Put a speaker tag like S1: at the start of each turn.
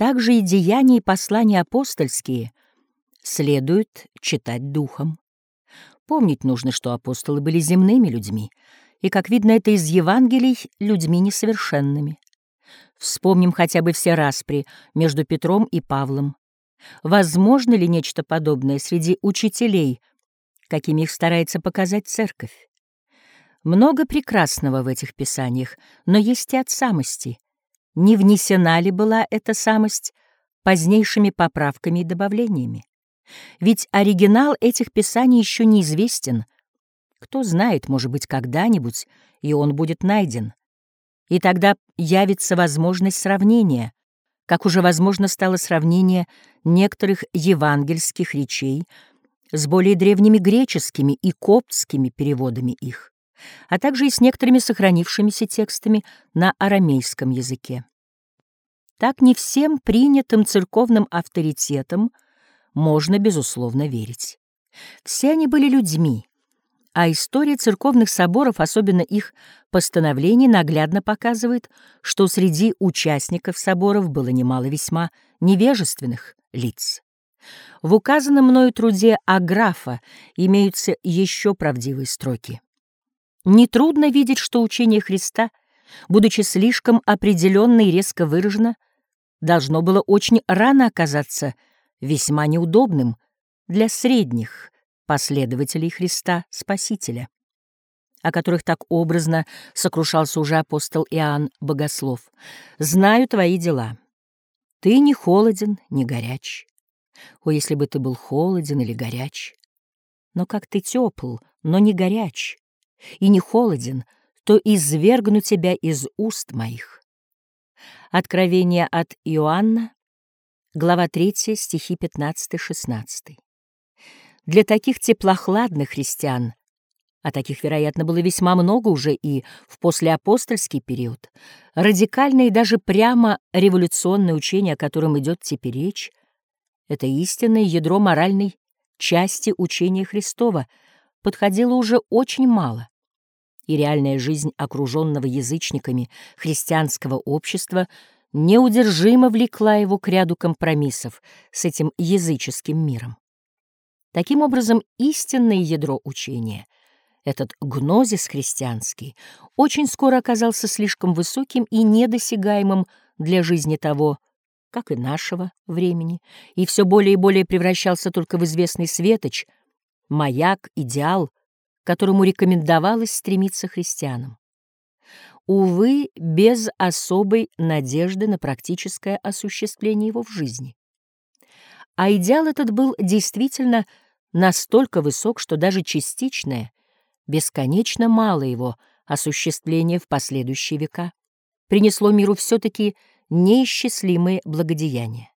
S1: также и деяния и послания апостольские следует читать духом. Помнить нужно, что апостолы были земными людьми, и, как видно, это из Евангелий, людьми несовершенными. Вспомним хотя бы все распри между Петром и Павлом. Возможно ли нечто подобное среди учителей, какими их старается показать церковь? Много прекрасного в этих писаниях, но есть и от самости. Не внесена ли была эта самость позднейшими поправками и добавлениями? Ведь оригинал этих писаний еще неизвестен. Кто знает, может быть, когда-нибудь и он будет найден. И тогда явится возможность сравнения, как уже возможно стало сравнение некоторых евангельских речей с более древними греческими и коптскими переводами их, а также и с некоторыми сохранившимися текстами на арамейском языке. Так не всем принятым церковным авторитетам можно, безусловно, верить. Все они были людьми, а история церковных соборов, особенно их постановлений, наглядно показывает, что среди участников соборов было немало весьма невежественных лиц. В указанном мною труде Аграфа имеются еще правдивые строки. Нетрудно видеть, что учение Христа, будучи слишком определенно и резко выражено, должно было очень рано оказаться весьма неудобным для средних последователей Христа Спасителя, о которых так образно сокрушался уже апостол Иоанн Богослов. «Знаю твои дела. Ты не холоден, не горяч. О, если бы ты был холоден или горяч! Но как ты тепл, но не горяч, и не холоден, то извергну тебя из уст моих». Откровение от Иоанна, глава 3, стихи 15-16. Для таких теплохладных христиан, а таких, вероятно, было весьма много уже и в послеапостольский период, радикальное и даже прямо революционное учение, о котором идет теперь речь, это истинное ядро моральной части учения Христова, подходило уже очень мало и реальная жизнь окруженного язычниками христианского общества неудержимо влекла его к ряду компромиссов с этим языческим миром. Таким образом, истинное ядро учения, этот гнозис христианский, очень скоро оказался слишком высоким и недосягаемым для жизни того, как и нашего времени, и все более и более превращался только в известный светоч, маяк, идеал — которому рекомендовалось стремиться христианам. Увы, без особой надежды на практическое осуществление его в жизни. А идеал этот был действительно настолько высок, что даже частичное, бесконечно мало его осуществление в последующие века принесло миру все-таки неисчислимые благодеяния.